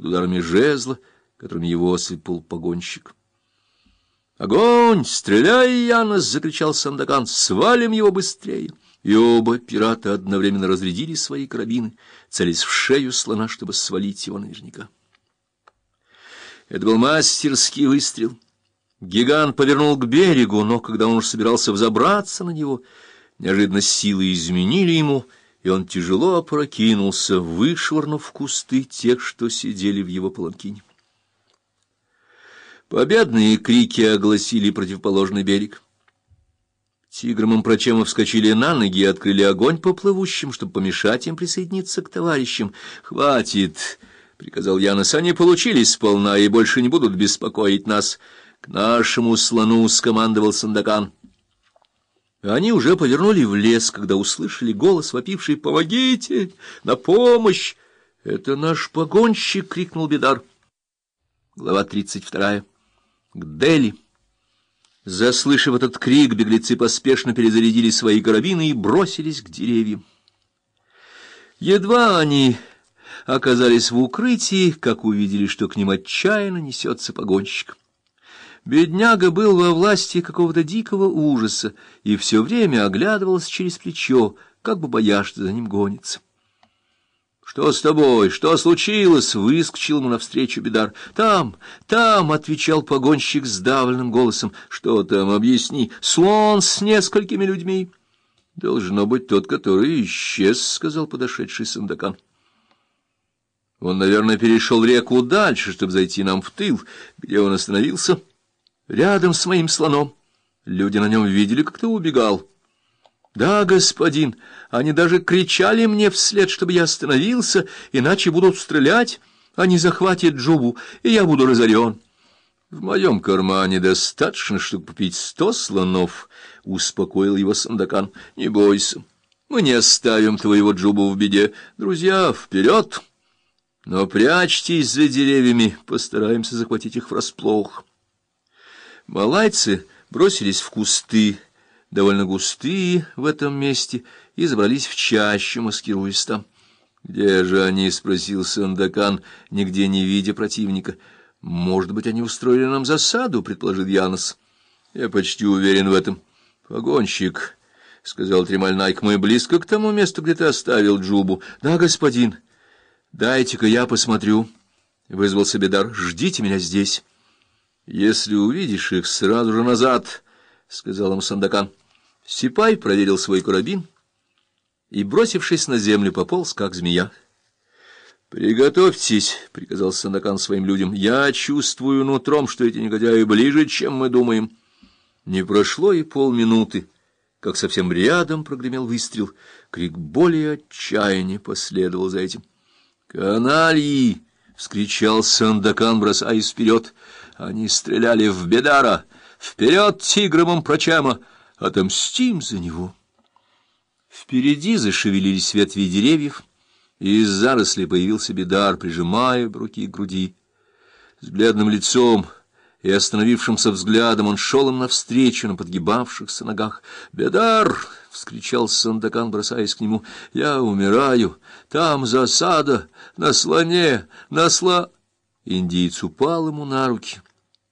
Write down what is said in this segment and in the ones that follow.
под ударами жезла, которыми его осыпал погонщик. «Огонь! Стреляй, Янос!» — закричал Сандакан. «Свалим его быстрее!» И оба пирата одновременно разрядили свои карабины, целясь в шею слона, чтобы свалить его наверняка. Это был мастерский выстрел. Гигант повернул к берегу, но когда он уже собирался взобраться на него, неожиданно силы изменили ему, и он тяжело опрокинулся, вышвырнув в кусты тех, что сидели в его паланкине. Победные крики огласили противоположный берег. Тигром и Прочемов вскочили на ноги и открыли огонь по плывущим, чтобы помешать им присоединиться к товарищам. «Хватит!» — приказал Янос. «Они получились сполна и больше не будут беспокоить нас. К нашему слону скомандовал Сандакан». Они уже повернули в лес, когда услышали голос, вопивший «Помогите! На помощь!» «Это наш погонщик!» — крикнул Бедар. Глава тридцать вторая к Дели. Заслышав этот крик, беглецы поспешно перезарядили свои карабины и бросились к деревьям. Едва они оказались в укрытии, как увидели, что к ним отчаянно несется погонщик. Бедняга был во власти какого-то дикого ужаса и все время оглядывался через плечо, как бы боясь, что за ним гонится. «Что с тобой? Что случилось?» — выскочил ему навстречу Бедар. «Там, там!» — отвечал погонщик сдавленным голосом. «Что там? Объясни. Слон с несколькими людьми». «Должно быть тот, который исчез», — сказал подошедший Сандакан. «Он, наверное, перешел реку дальше, чтобы зайти нам в тыл. Где он остановился?» «Рядом с моим слоном. Люди на нем видели, как ты убегал». Да, господин, они даже кричали мне вслед, чтобы я остановился, иначе будут стрелять, они захватят Джубу, и я буду разорен. В моем кармане достаточно, чтобы купить сто слонов, — успокоил его Сандакан. Не бойся, мы не оставим твоего Джубу в беде. Друзья, вперед! Но прячьтесь за деревьями, постараемся захватить их врасплох. Малайцы бросились в кусты, — довольно густые в этом месте, и забрались в чащу, маскируясь там. «Где же они?» — спросил Сандакан, нигде не видя противника. «Может быть, они устроили нам засаду?» — предположил Янос. «Я почти уверен в этом. Погонщик», — сказал Тремальнайк, — «мы близко к тому месту, где ты оставил Джубу». «Да, господин. Дайте-ка я посмотрю», — вызвался Бедар. «Ждите меня здесь». «Если увидишь их, сразу же назад», — сказал ему Сандакан. Сипай проверил свой карабин и, бросившись на землю, пополз, как змея. «Приготовьтесь», — приказал Сандакан своим людям. «Я чувствую нутром, что эти негодяи ближе, чем мы думаем». Не прошло и полминуты, как совсем рядом прогремел выстрел. Крик боли и отчаяния последовал за этим. «Канальи!» — вскричал Сандакан, бросаясь вперед. Они стреляли в Бедара. «Вперед, тигром прочема!» Отомстим за него. Впереди зашевелились ветви деревьев, и из зарослей появился бедар, прижимая руки к груди. С бледным лицом и остановившимся взглядом он шел им навстречу на подгибавшихся ногах. «Бедар!» — вскричал Сандакан, бросаясь к нему. «Я умираю! Там засада! На слоне! На сла...» Индиец упал ему на руки.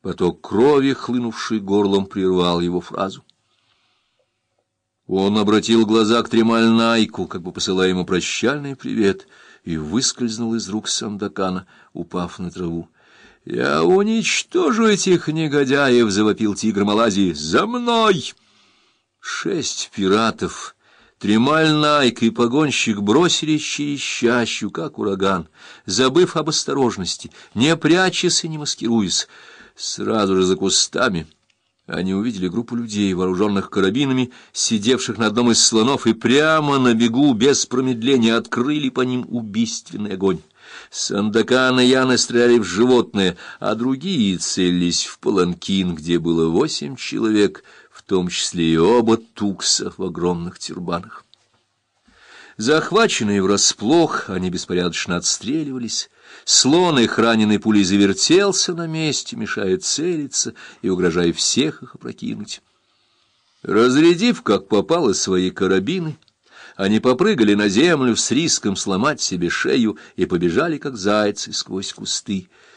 Поток крови, хлынувший горлом, прервал его фразу. Он обратил глаза к Тремальнайку, как бы посылая ему прощальный привет, и выскользнул из рук Сандакана, упав на траву. — Я уничтожу этих негодяев! — завопил тигр Малайзии. — За мной! Шесть пиратов, Тремальнайк и погонщик бросились через чащу, как ураган, забыв об осторожности, не прячась и не маскируясь, сразу же за кустами — они увидели группу людей, вооруженных карабинами, сидевших на одном из слонов, и прямо на бегу, без промедления, открыли по ним убийственный огонь. Сандакан и Яна стреляли в животное, а другие целились в паланкин, где было восемь человек, в том числе и оба тукса в огромных тюрбанах. Захваченные врасплох, они беспорядочно отстреливались, Слон их раненый пулей завертелся на месте, мешая целиться и угрожая всех их опрокинуть. Разрядив, как попало, свои карабины, Они попрыгали на землю с риском сломать себе шею и побежали, как зайцы, сквозь кусты.